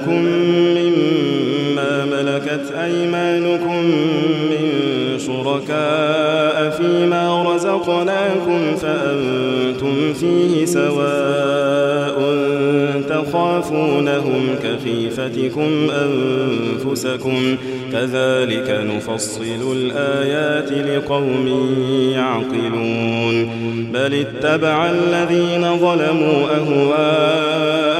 لكم مما ملكت أيمانكم من شركاء فيما رزقناكم فأنتم فيه سواء تخافونهم كخيفتكم أنفسكم كذلك نفصل الآيات لقوم يعقلون بل اتبع الذين ظلموا أهواءهم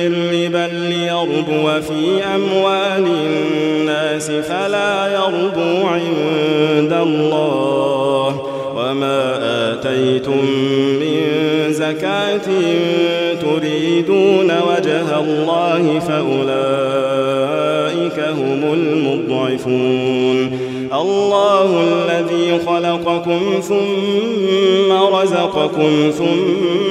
ليربو في أموال الناس فلا يربو عند الله وما آتيتم من زكاة تريدون وجه الله فأولئك هم المضعفون الله الذي خلقكم ثم رزقكم ثم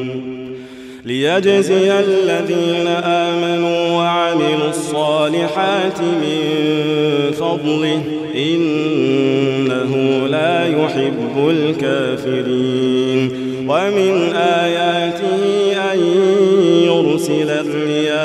ليجزي الذين آمنوا وعملوا الصالحات من فضله إنه لا يحب الكافرين. ومن آياته أن يرسل الرياح